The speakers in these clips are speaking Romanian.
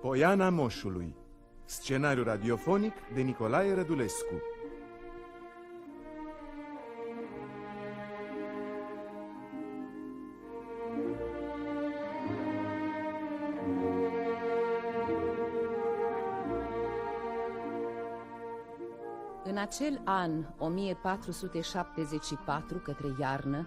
Poiana Moșului. Scenariu radiofonic de Nicolae Rădulescu acel an 1474 către iarnă,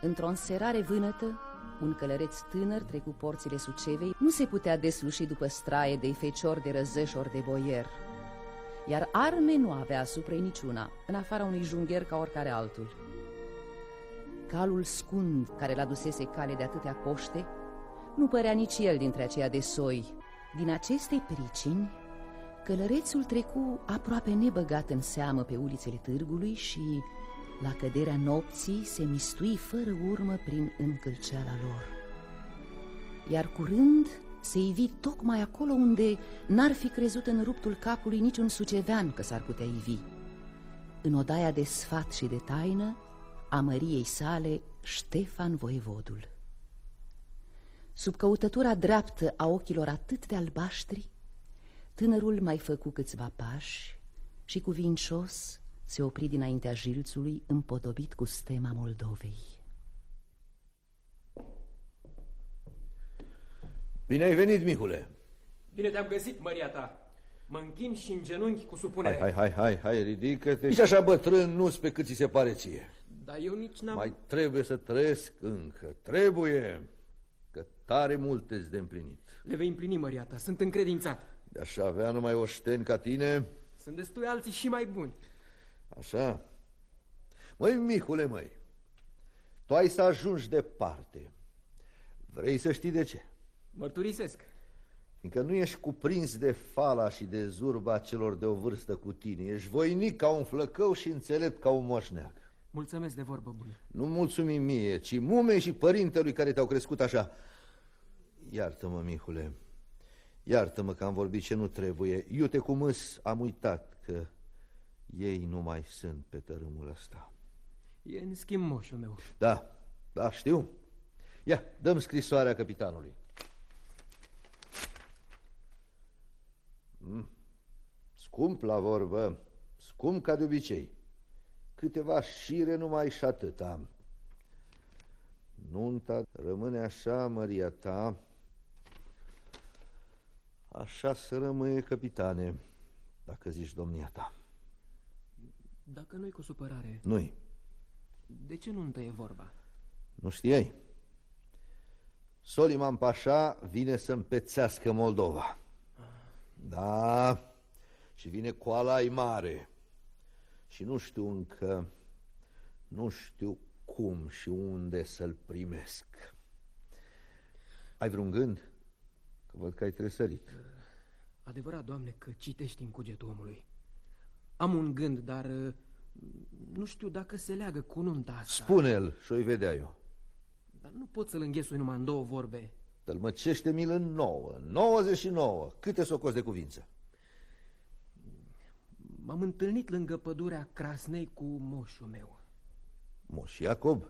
într-o înserare vânătă, un călăreț tânăr trecu porțile Sucevei, nu se putea desluși după straie de fecior de răzășor de boier. Iar arme nu avea asupra niciuna, în afara unui jungher ca oricare altul. Calul scund care l-a dusese cale de atâtea coște, nu părea nici el dintre aceia de soi. Din aceste pricini, călărețul trecu aproape nebăgat în seamă pe ulițele târgului și la căderea nopții se mistui fără urmă prin încălceala lor. Iar curând se ivi tocmai acolo unde n-ar fi crezut în ruptul capului niciun sucevean că s-ar putea ivi. În odaia de sfat și de taină a măriei sale Ștefan Voievodul. Sub căutătura dreaptă a ochilor atât de albaștri, tânărul mai făcu câțiva pași și cuvincios se opri dinaintea jilțului împodobit cu stema Moldovei. Bine ai venit, Mihule! Bine te-am găsit, Maria ta! Mă închin și în genunchi cu supunere. Hai, hai, hai, hai, hai ridică-te. Nici așa bătrân nu pe cât ți se pare ție. Dar eu nici n-am... Mai trebuie să trăiesc încă, trebuie, că tare multe de împlinit. Le vei împlini, Maria ta, sunt încredințat. De așa avea numai oșteni ca tine? Sunt destui alții și mai buni. Așa? Măi, Mihule, măi, tu ai să ajungi departe. Vrei să știi de ce? Mărturisesc. Fiindcă nu ești cuprins de fala și de zurba celor de o vârstă cu tine. Ești voinic ca un flăcău și înțelept ca un moșneag. Mulțumesc de vorbă bună. Nu mulțumim mie, ci mumei și părintelui care te-au crescut așa. Iartă-mă, Mihule, iartă-mă că am vorbit ce nu trebuie. Iute cum îs, am uitat că ei nu mai sunt pe tărâmul ăsta. E în schimb moșul meu. Da, da, știu. Ia, dăm scrisoarea capitanului. Mm. Scump la vorbă, scump ca de obicei. Câteva șire numai și atât am. Nunta rămâne așa, Maria ta. Așa să rămâie, capitane, dacă zici domnia ta. Dacă nu-i cu supărare... Nu-i. De ce nu e vorba? Nu știai? Soliman Pașa vine să împețească Moldova. Da, și vine cu alai mare. Și nu știu încă, nu știu cum și unde să-l primesc. Ai vreun gând? Că văd că ai tresărit. Adevărat, Doamne, că citești în cugetul omului. Am un gând, dar uh, nu știu dacă se leagă cu nunta asta. Spune-l și o vedea eu. Dar nu pot să-l înghesui numai în două vorbe. Tălmăcește mil în nouă, 99. Câte s-o de cuvință? M-am întâlnit lângă pădurea Crasnei cu moșul meu. Moș Iacob?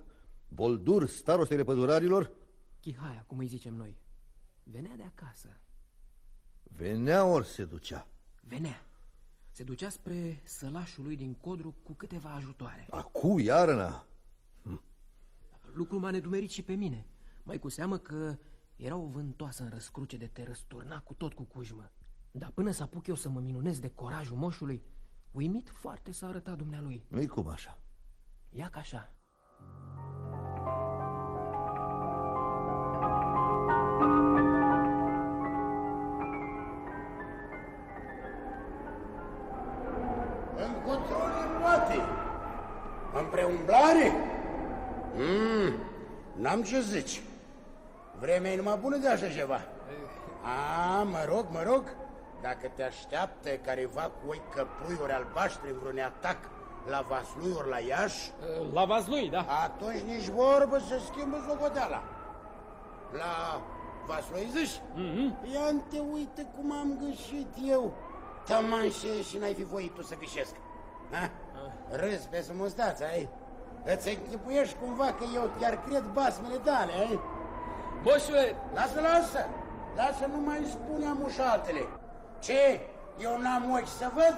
Boldur, starostele pădurarilor? Chihaia, cum îi zicem noi. Venea de acasă. Venea ori se ducea? Venea. Se ducea spre sălașul lui din Codru cu câteva ajutoare. Acu, iarna? Hm. Lucrul m-a nedumerit și pe mine. Mai cu seamă că era o vântoasă în răscruce de te răsturna cu tot cu cujmă. Dar până să apuc eu să mă minunez de corajul moșului, uimit foarte s-a arătat dumnealui. Nu-i cum așa? Ia ca așa. Mm, n-am ce zici. Vremea e numai bună de așa ceva. A, mă rog, mă rog, dacă te așteaptă careva cu oi căpuiuri albaștri în vreun atac La Vaslui ori la Iași, La Vazlui, da. atunci nici vorbă să schimbă socoteala. La Vaslui zici? Mm-hmm. Ia te uite cum am găsit eu. Tămanșe și n-ai fi voit tu să fișesc. Ha? Râzi pe sumustață, ai? Îți închipuiești cumva că eu chiar cred basmele tale, ai? Moșule, Lasă, lasă! Lasă, nu mai spune amușatele. Ce? Eu n-am ochi să văd?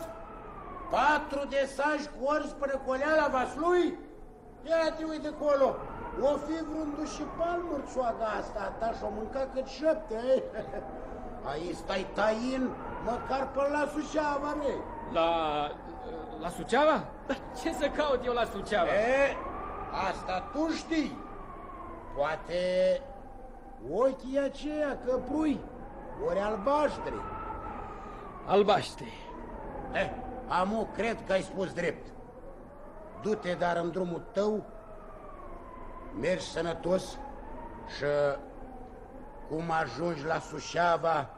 Patru de saci cu orz până coleala vaslui? Ia te uite acolo. O fi vreun dușipal mărțoaga asta a ta și-o mânca cât șapte, ei? Aici stai tain, măcar până la Suceava, re. la... La Suceava? Dar ce să caut eu la Suceava? E, asta tu știi. Poate ochii aceia căprui, ori albaștri. Albaștri. Eh, amu, cred că ai spus drept. Du-te, dar în drumul tău, mergi sănătos și cum ajungi la Sușava,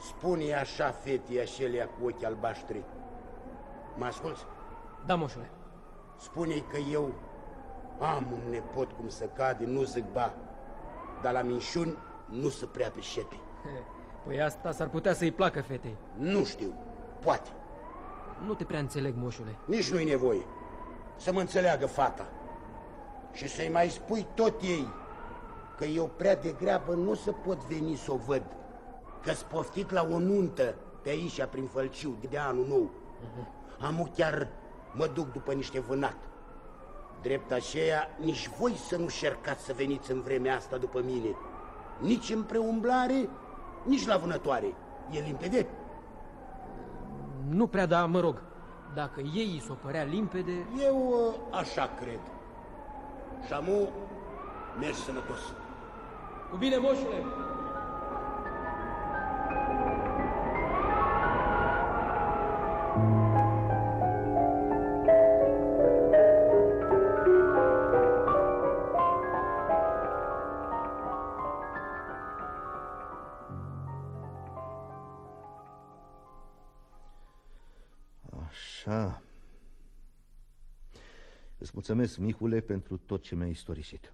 spune așa fetii așelea cu ochi albaștri. Mă asculți? Da, moșule. spune că eu am un nepot cum să cade, nu zic ba, dar la minșuni nu se prea pricepe. Păi asta s-ar putea să-i placă fetei. Nu știu, poate, Nu te prea înțeleg, moșule. nici nu-i nevoie să mă înțeleagă fata. Și să-i mai spui tot ei că eu prea degrabă nu să pot veni să o văd, că-s poftit la o nuntă pe aici, prin Fălciu, de anul nou. Amu chiar mă duc după niște vânat. Drept aceea, nici voi să nu șercați să veniți în vremea asta după mine. Nici în preumblare, nici la vânătoare. E limpede? Nu prea, da, mă rog. Dacă ei s-o părea limpede... Eu uh, așa cred. Și șamu, mergi sănătos. Cu bine, moșule! Așa. Mulțumesc, Mihule, pentru tot ce mi-ai istorisit.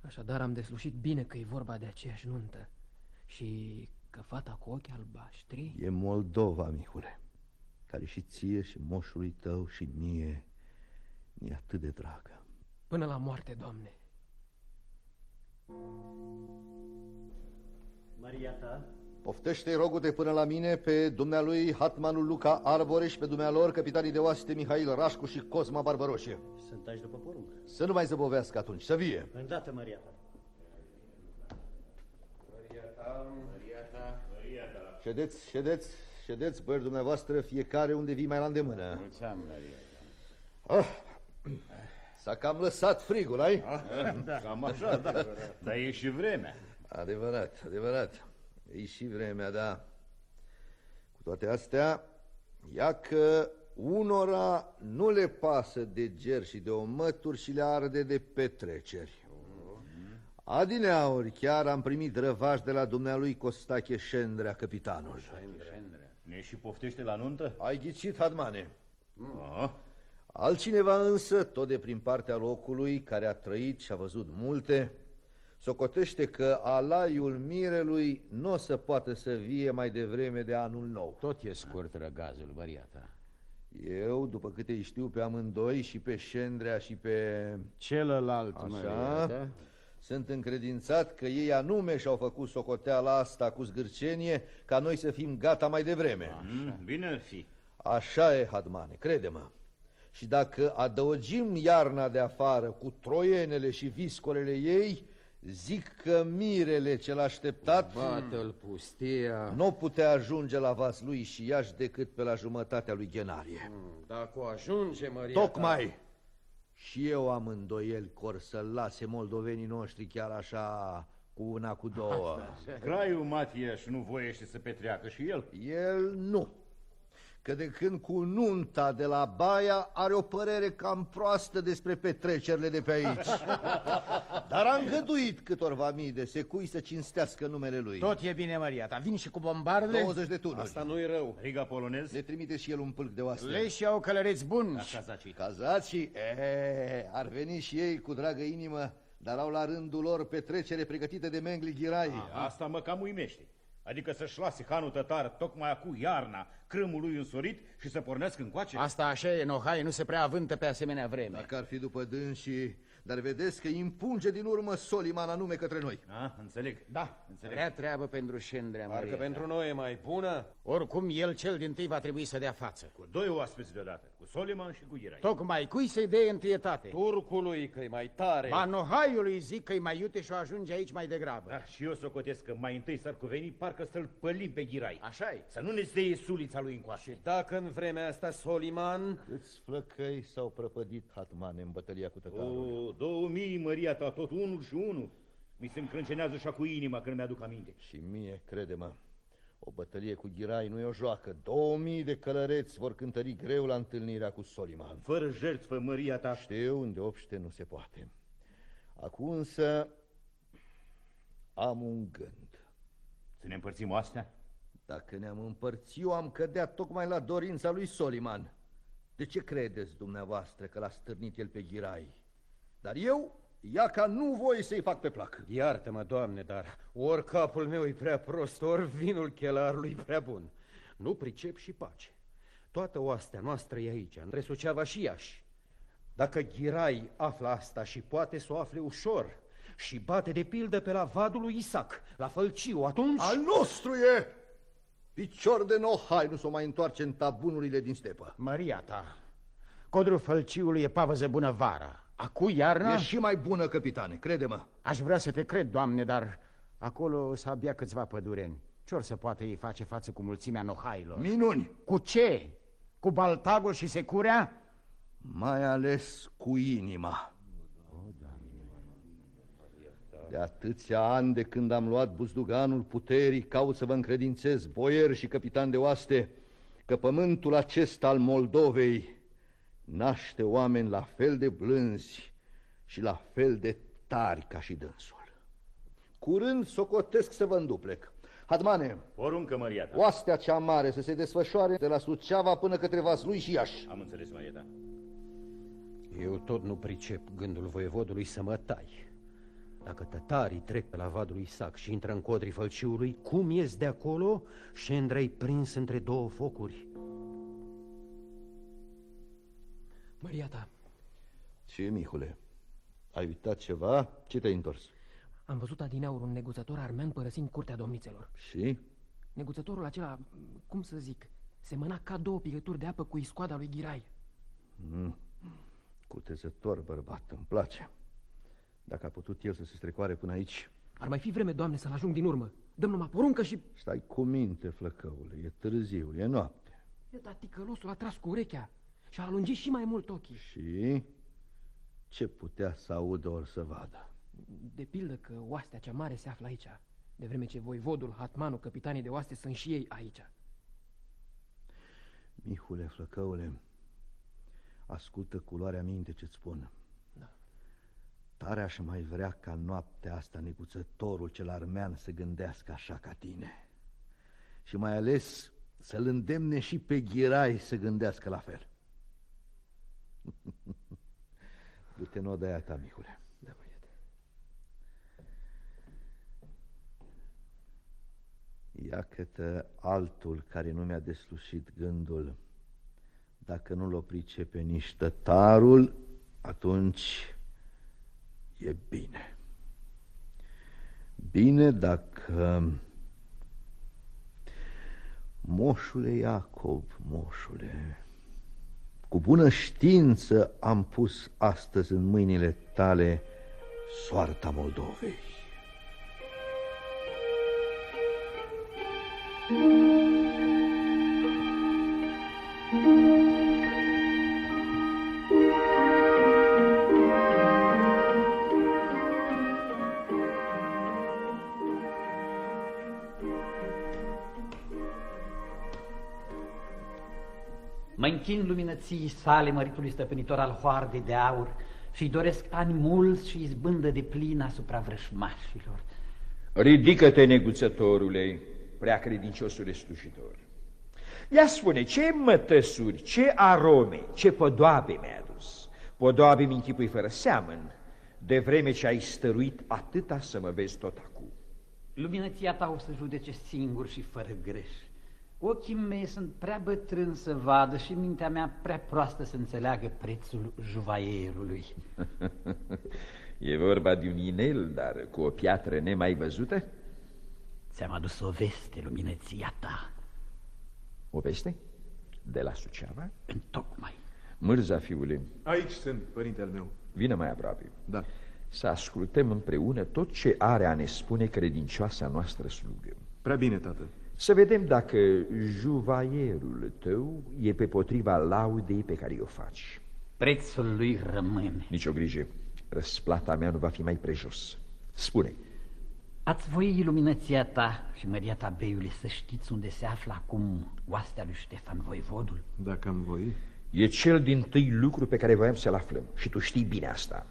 Așadar am deslușit bine că e vorba de aceeași nuntă. Și că fata cu ochi albaștri... E Moldova, Mihule, care și ție și moșului tău și mie e atât de dragă. Până la moarte, Doamne. Maria ta, Poftește rogul de până la mine pe dumnealui Hatmanul Luca Arboreș și pe dumnealor capitanii de oaste Mihail Rașcu și Cosma Barbaroșie. sunt aici după porunc. Să nu mai zăbovească atunci, să vie. Îndată, Maria ta. Ședeți, ședeți, ședeți, băieți dumneavoastră, fiecare unde vii mai la îndemână. Mulțumim, Maria. Ah, S-a cam lăsat frigul, ai? Da, cam așa, da. Dar e și vremea. Adevărat, adevărat. E și vremea, da. Cu toate astea, ia că unora nu le pasă de ger și de omături și le arde de petreceri. Adineauri chiar am primit răvaș de la dumnealui Costache Șendrea, capitanul. Ne și poftește la nuntă? Ai ghicit, Hadmane. Ah, Altcineva însă, tot de prin partea locului, care a trăit și a văzut multe, socotește că alaiul mirelui nu o să poată să vie mai devreme de anul nou. Tot e scurt răgazul, Maria ta. Eu, după câte îi știu pe amândoi, și pe Șendrea și pe... Celălalt, Maria Așa, ta. sunt încredințat că ei anume și-au făcut socoteala asta cu zgârcenie ca noi să fim gata mai devreme. mm, bine ar fi. Așa e, Hadmane, crede-mă. Și dacă adăugim iarna de afară cu troienele și viscolele ei, zic că mirele cel așteptat Bată-l pustia. nu putea ajunge la Vaslui și Iași decât pe la jumătatea lui Genarie. Dacă o ajunge, Maria Tocmai și eu am îndoieli cor să lase moldovenii noștri chiar așa cu una, cu două. Graiul Matiaș nu voiește să petreacă și el. El nu. Că de când cu nunta de la Baia are o părere cam proastă despre petrecerile de pe aici. Dar a îngăduit câtorva mii de secui să cinstească numele lui. Tot e bine, Maria ta. Vin și cu bombardele. 20 de tunuri. Asta nu-i rău. Riga polonez? Le trimite și el un pâlc de oaste. Leși au călăreți buni. Cazacii. Cazații, e, ar veni și ei cu dragă inimă, dar au la rândul lor petrecere pregătită de Mengli Ghirai. Asta mă cam uimește. Adică să-și lase hanul tătar tocmai acum iarna, crâmul lui însorit și să pornească încoace? Asta așa e, Nohai, nu se prea avântă pe asemenea vreme. Dacă ar fi după dânsii, dar vedeți că îi împunge din urmă Soliman anume către noi. A, înțeleg. Da, Înțeleg. Prea treabă pentru Șendrea, Parcă Maria. pentru noi e mai bună. Oricum, el cel din tâi va trebui să dea față. Cu doi oaspeți deodată, cu Soliman și cu Ghirai. Tocmai cui să-i dea întâietate? Turcului, că e mai tare. Ba, Nohaiului zic că-i mai iute și o ajunge aici mai degrabă. Da, și eu socotesc că mai întâi s-ar cuveni parcă să-l pălim pe Ghirai. așa e. Să nu ne steie sulița lui încoace. Și dacă în vremea asta Soliman... Câți flăcăi s-au prăpădit hatmane în bătălia cu tătarul. O, două mii, Maria ta, tot unul și unul. Mi se încrâncenează așa cu inima când mi-aduc aminte. Și mie, crede-mă, o bătălie cu Ghirai nu e o joacă. Două mii de călăreți vor cântări greu la întâlnirea cu Soliman. Fără jertfă, Maria ta. Știu unde obște nu se poate. Acum însă am un gând. Să ne împărțim astea? Dacă ne-am împărțit, eu am cădea tocmai la dorința lui Soliman. De ce credeți dumneavoastră că l-a stârnit el pe Ghirai? Dar eu, ia ca nu voi să-i fac pe plac. Iartă-mă, Doamne, dar ori capul meu e prea prost, ori vinul chelarului e prea bun. Nu pricep și pace. Toată oastea noastră e aici, între Suceava și Iași. Dacă Ghirai află asta și poate să o afle ușor și bate de pildă pe la vadul lui Isaac, la Fălciu, atunci... Al nostru e! Picior de nohai nu s-o mai întoarce în tabunurile din stepă. Maria ta, codrul fălciului e pavăză bună vara. Acu iarna? E și mai bună, capitane, crede-mă. Aș vrea să te cred, doamne, dar acolo s abia câțiva pădureni. Ce or să poată ei face față cu mulțimea nohailor? Minuni, Cu ce? Cu baltagul și securea? mai ales cu inima. De atâția ani de când am luat buzduganul puterii, caut să vă încredințez, boieri și capitan de oaste, că pământul acesta al Moldovei naște oameni la fel de blânzi și la fel de tari ca și dânsul. Curând socotesc să vă înduplec. Hadmane, Poruncă, Maria ta. oastea cea mare să se desfășoare de la Suceava până către Vaslui și Iași. Am înțeles, Maria ta. Eu tot nu pricep gândul voievodului să mă tai. Dacă tătarii trec pe la vadul lui Isaac și intră în codrii fălciului, cum ies de acolo și Andrei prins între două focuri? Maria ta, Ce, Mihule, ai uitat ceva? Ce te-ai întors? am văzut adineaur un neguțător armean părăsind curtea domnițelor. Și? Neguțătorul acela, cum să zic, semăna ca două picături de apă cu iscoada lui Ghirai. Mm. Cutezător bărbat, îmi place. Dacă a putut el să se strecoare până aici, Ar mai fi vreme, doamne, să-l ajung din urmă. Dăm numai poruncă și... stai cu minte, flăcăule, e târziu, e noapte. E, dar ticălosul a tras cu urechea și a alungit și mai mult ochii. Și ce putea să audă ori să vadă? De pildă că oastea cea mare se află aici, de vreme ce voivodul, hatmanul, capitanii de oaste sunt și ei aici. Mihule, flăcăule, ascultă culoarea minte ce-ți spun. Da. Tare aș mai vrea ca noaptea asta neguțătorul cel armean să gândească așa ca tine. Și mai ales să-l îndemne și pe Ghirai să gândească la fel. Du-te în odaia ta, Mihule. Da, băiete. Ia câtă altul care nu mi-a deslușit gândul. Dacă nu-l o pricepe nici tătarul, atunci e bine. Bine dacă... Moșule Iacob, moșule, cu bună știință am pus astăzi în mâinile tale soarta Moldovei. Închin luminății sale măritului stăpânitor al hoardei de aur și-i doresc ani mulți și izbândă de plin asupra vrășmașilor. Ridică-te, neguțătorule, prea credinciosule slujitor. Ia spune, ce mătăsuri, ce arome, ce podoabe mi-ai adus? Podoabe mi închipui fără seamăn, de vreme ce ai stăruit atâta să mă vezi tot acum. Luminăția ta o să judece singur și fără greș. Ochii mei sunt prea bătrâni să vadă și mintea mea prea proastă să înțeleagă prețul juvaierului. e vorba de un inel, dar cu o piatră nemai văzută? Ți-am adus o veste, luminăția ta. O veste? De la Suceava? Întocmai. Mârza, fiule. Aici sunt, părintele meu. Vină mai aproape. Da. Să ascultăm împreună tot ce are a ne spune credincioasa noastră slugă. Prea bine, tată. Să vedem dacă juvaierul tău e pe potriva laudei pe care o faci. Prețul lui rămâne. Nici o grijă. Răsplata mea nu va fi mai prejos. Spune. Ați voi luminăția ta și măria ta beiului să știți unde se află acum oastea lui Ștefan Voivodul? Dacă am voi. E cel din tâi lucru pe care voiam să-l aflăm și tu știi bine asta.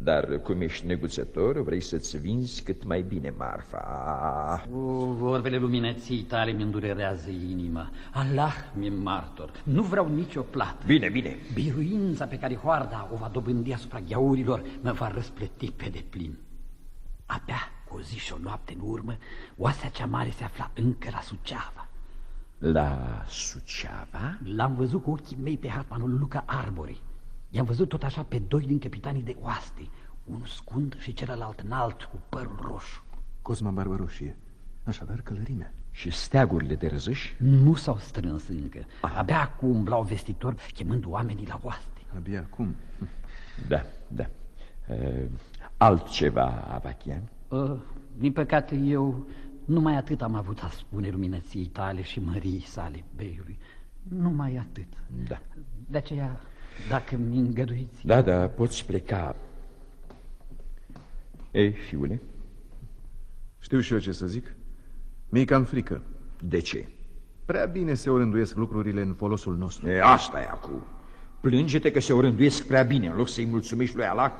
Dar cum ești neguțător, vrei să-ți vinzi cât mai bine marfa. O, vorbele luminății tale mi îndurerează inima. Allah mi-e martor. Nu vreau nicio plată. Bine, bine. Biruința pe care hoarda o va dobândi asupra gheaurilor mă va răsplăti pe deplin. Abia cu o zi și o noapte în urmă, oasea cea mare se afla încă la Suceava. La Suceava? L-am văzut cu ochii mei pe harpanul Luca Arbori. I-am văzut tot așa pe doi din capitanii de oaste, unul scund și celălalt înalt cu părul roșu. Cosma Barbaroșie. Așadar, călărimea. Și steagurile de răzăși? Nu s-au strâns încă. Abia acum umblau vestitor chemând oamenii la oaste. Abia acum? Da, da. Uh, altceva, Avachian? Uh, din păcate eu numai atât am avut a spune luminăției tale și mării sale beiului. Numai atât. Da. De aceea dacă mi îngăduiți... Da, da, poți pleca. Ei, fiule? Știu și eu ce să zic. Mi-e cam frică. De ce? Prea bine se orânduiesc lucrurile în folosul nostru. E, asta e acum. Plânge-te că se orânduiesc prea bine, în loc să-i mulțumești lui Allah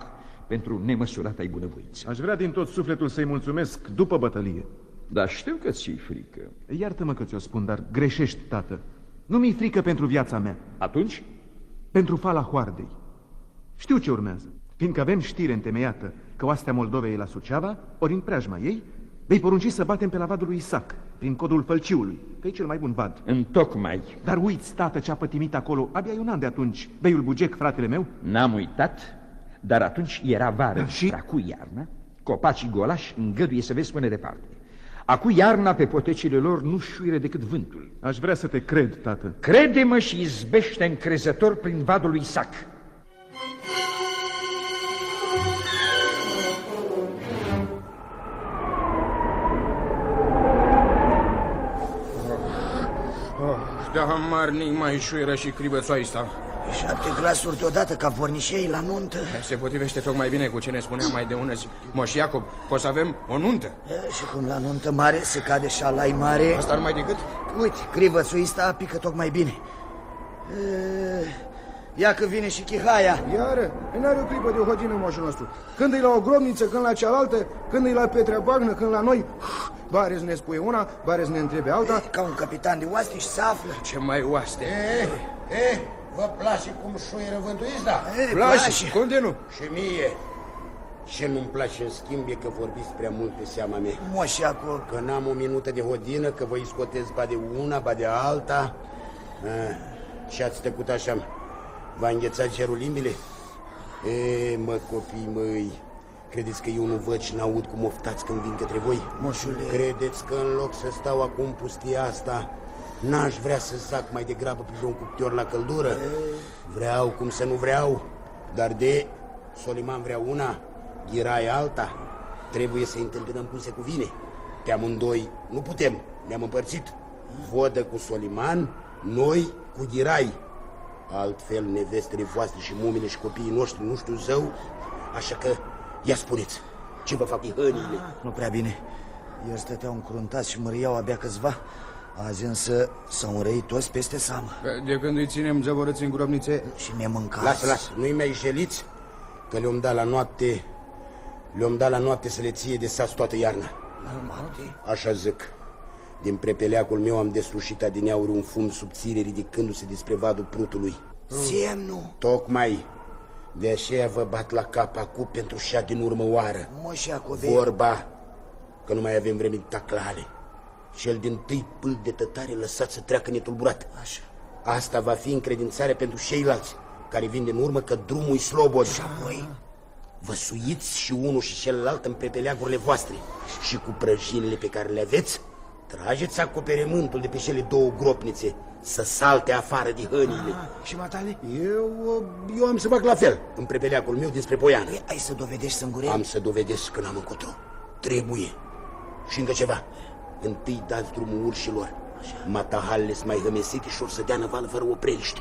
pentru nemăsurata ai bunăvoință. Aș vrea din tot sufletul să-i mulțumesc după bătălie. Dar știu că ți-i frică. Iartă-mă că ți-o spun, dar greșești, tată. Nu mi-i frică pentru viața mea. Atunci? Pentru fala hoardei. Știu ce urmează, fiindcă avem știre întemeiată că oastea Moldovei e la Suceava, ori în preajma ei, vei porunci să batem pe la vadul lui Isaac, prin codul fălciului, că e cel mai bun vad. Întocmai. Dar uiți, tată, ce a pătimit acolo, abia un an de atunci, beiul Bugec, fratele meu? N-am uitat, dar atunci era vară și era cu iarnă, copacii golași îngăduie să vezi până departe. Acu iarna pe potecile lor nu șuire decât vântul. Aș vrea să te cred, tată. Crede-mă și izbește încrezător prin vadul lui Isaac. Oh, da marnic mai șuieră și cribățoa asta. Șapte glasuri deodată ca vornișei la nuntă. Se potrivește tocmai bine cu ce ne spunea mai de ună zi Moș Iacob, că o să avem o nuntă. E, și cum la nuntă mare se cade șalai mare... Asta numai decât? Uite, crivățul ăsta pică tocmai bine. E, ia că vine și chihaia. Iară, n-are o clipă de hodină moșul nostru. Când e la o grobniță, când la cealaltă, când e la Petrea Bagnă, când la noi... Bareț să ne spui una, bareț să ne întrebe alta. Ca un capitan de oaste și se află. Ce mai oaste. E, e, Vă place cum șuieră vântul ăsta? Place, cum de nu? Și mie. Ce nu-mi place în schimb e că vorbiți prea mult pe seama mea. Moșeacu. Că n-am o minută de hodină, că vă scotez ba de una, ba de alta. Ce ați tăcut așa? V-a înghețat cerul limbile? E, mă, copii măi, credeți că eu nu văd și n-aud cum oftați când vin către voi? Moșule. Credeți că în loc să stau acum pustia asta, N-aș vrea să zac mai degrabă pe vreun cuptor la căldură. Vreau cum să nu vreau, dar de Soliman vrea una, Ghirai alta. Trebuie să întâmpinăm cum se cuvine. Pe amândoi nu putem, ne-am împărțit. Vodă cu Soliman, noi cu Ghirai. Altfel nevestele voastre și mumile și copiii noștri nu știu zău, așa că ia spuneți, ce vă fac ihănile? Nu prea bine. Ieri stăteau încruntați și măriau abia câțiva. Azi însă s-au înrăit toți peste seamă. De când îi ținem zăvorâți în grobnițe... Și ne mâncați. Lasă, lasă, nu-i mai jeliți, că le-om dat la noapte, le-om dat la noapte să le ție de sas toată iarna. Așa zic. Din prepeleacul meu am deslușit adineauri un fum subțire ridicându-se despre vadul prutului. Semnul. Tocmai. De aceea vă bat la cap acum pentru șa din urmă oară. Moșeacove. Vorba că nu mai avem vreme de taclale. Cel din tâi pâl de tătare lăsat să treacă netulburat. Așa. Asta va fi încredințare pentru ceilalți, care vin din urmă că drumul e slobod. Și apoi? Vă suiți și unul și celălalt în prepeleagurile voastre și cu prăjinile pe care le aveți, trageți acoperământul de pe cele două gropnițe să salte afară de hănile. Și matale? Eu, eu am să fac la fel în prepeleacul meu dinspre Poiană. Ai să dovedești sângure? Am să dovedesc că n-am încotro. Trebuie. Și încă ceva. Întâi dați drumul urșilor. Matahalele sunt mai hămesite și or să dea năvală fără opreliște.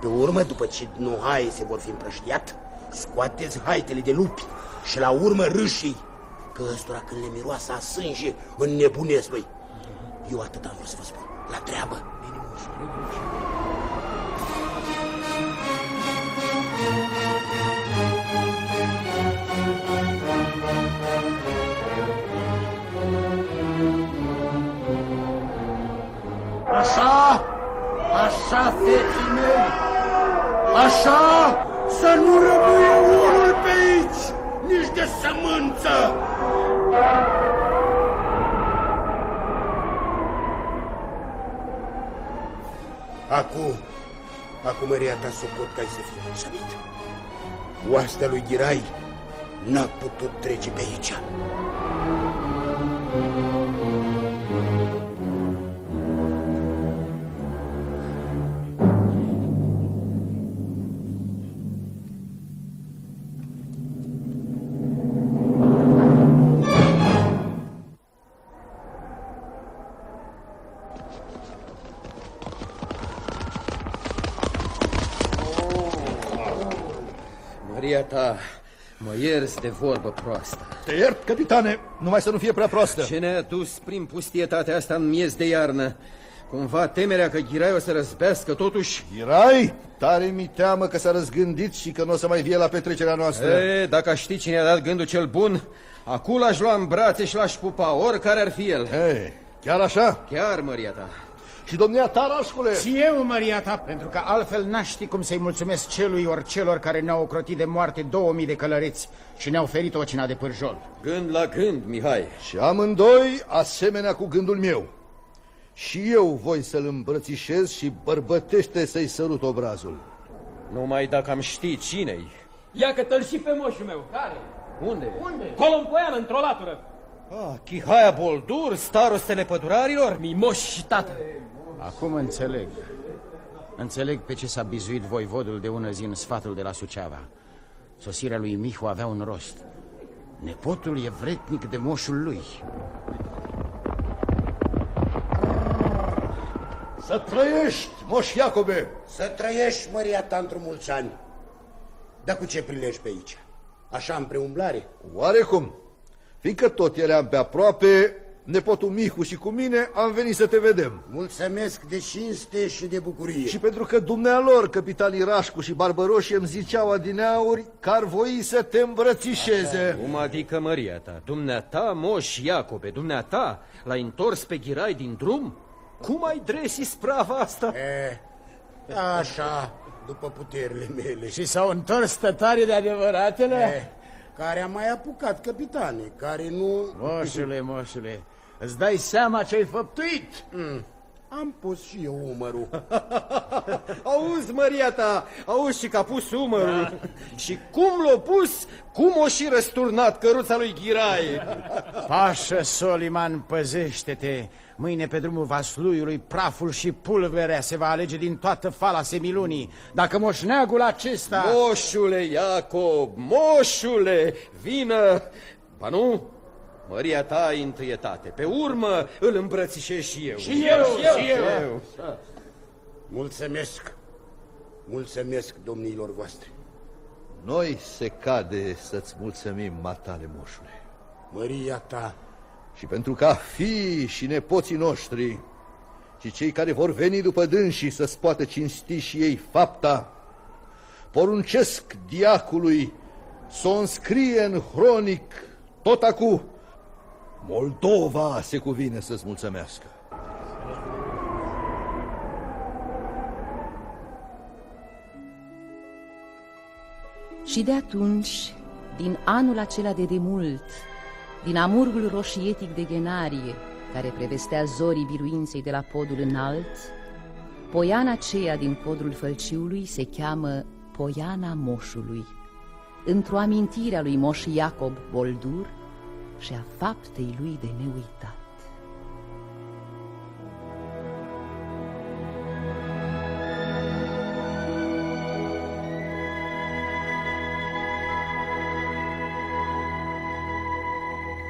Pe urmă, după ce nohaie se vor fi împrăștiat, scoateți haitele de lupi și la urmă râșii, că ăstora când le miroasă a sânge, înnebunesc, băi. Eu atât am vrut să vă spun. La treabă. Așa, așa, feții mei, așa, să nu rămâie unul pe aici, nici de sămânță. Acum, acum măria ta socot ca să fie mulțumit. Oastea lui Ghirai n-a putut trece pe aici. Ta, mă ierzi de vorbă proastă. Te iert, capitane, numai să nu fie prea proastă. Ce ne-a dus prin pustietatea asta în miez de iarnă? Cumva temerea că Ghirai o să răzbească totuși? Ghirai? Tare mi teamă că s-a răzgândit și că nu o să mai vie la petrecerea noastră. E, dacă aș ști cine a dat gândul cel bun, acum l-aș lua în brațe și l-aș pupa, oricare ar fi el. Ei, chiar așa? Chiar, Maria ta. Și domnia ta, Rașcule? Și eu, Maria ta, pentru că altfel n-aș ști cum să-i mulțumesc celui ori celor care ne-au ocrotit de moarte 2000 de călăreți și ne-au ferit o cina de pârjol. Gând la gând, Mihai. Și amândoi asemenea cu gândul meu. Și eu voi să-l îmbrățișez și bărbătește să-i sărut obrazul. Numai dacă am ști cine-i. Ia că și pe moșul meu. Care? Unde? Unde? Colo în Poiană, într-o latură. Ah, Chihaia Boldur, starostele pădurarilor? Mi moș și tată. Acum înțeleg. Înțeleg pe ce s-a bizuit voivodul de ună zi în sfatul de la Suceava. Sosirea lui Mihu avea un rost. Nepotul e vretnic de moșul lui. Să trăiești, moș Iacobe! Să trăiești, măria ta, într-un mulți ani. Dar cu ce prilej pe aici? Așa în preumblare? Oarecum, fiindcă tot eram pe aproape, nepotul Mihu și cu mine am venit să te vedem. Mulțumesc de cinste și de bucurie. Și pentru că dumnealor, capitanii Rașcu și Barbăroși, îmi ziceau adineauri că ar voi să te îmbrățișeze. Cum adică, Maria ta? Dumneata, moș Iacobe, dumneata, l-ai întors pe Ghirai din drum? Cum ai dresi sprava asta? E, așa, după puterile mele. Și s-au întors tătare de adevăratele? E, care a mai apucat capitane, care nu... Moșule, moșule, îți dai seama ce-ai făptuit? Mm. Am pus și eu umărul. Auzi, Maria ta, auzi și că a pus umărul. Da. Și cum l-a pus, cum o și răsturnat căruța lui Ghirai. Pașă, Soliman, păzește-te. Mâine pe drumul Vasluiului praful și pulverea se va alege din toată fala semilunii. Dacă moșneagul acesta... Moșule Iacob, moșule, vină! Ba nu, Măria ta ai întâietate. Pe urmă îl îmbrățișez și eu. Și eu, și eu. Și eu. Și eu. Mulțumesc. Mulțumesc domnilor voastre. Noi se cade să-ți mulțumim, matale moșule. Măria ta. Și pentru ca fii și nepoții noștri ci cei care vor veni după dânsii să-ți poată cinsti și ei fapta, poruncesc diacului să o înscrie în hronic tot acu. Moldova se cuvine să-ți mulțumească. Și de atunci, din anul acela de demult, din amurgul roșietic de genarie, care prevestea zorii biruinței de la podul înalt, poiana aceea din podul fălciului se cheamă Poiana Moșului, într-o amintire a lui Moș Iacob Boldur și a faptei lui de neuitat.